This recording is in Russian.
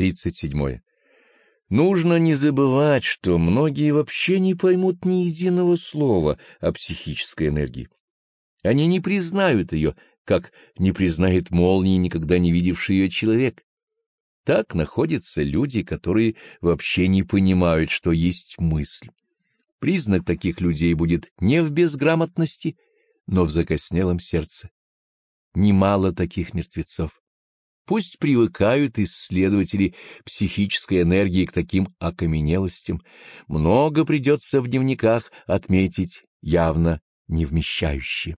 37. Нужно не забывать, что многие вообще не поймут ни единого слова о психической энергии. Они не признают ее, как не признает молнии никогда не видевший ее человек. Так находятся люди, которые вообще не понимают, что есть мысль. Признак таких людей будет не в безграмотности, но в закоснелом сердце. Немало таких мертвецов. Пусть привыкают исследователи психической энергии к таким окаменелостям. Много придется в дневниках отметить явно не вмещающие.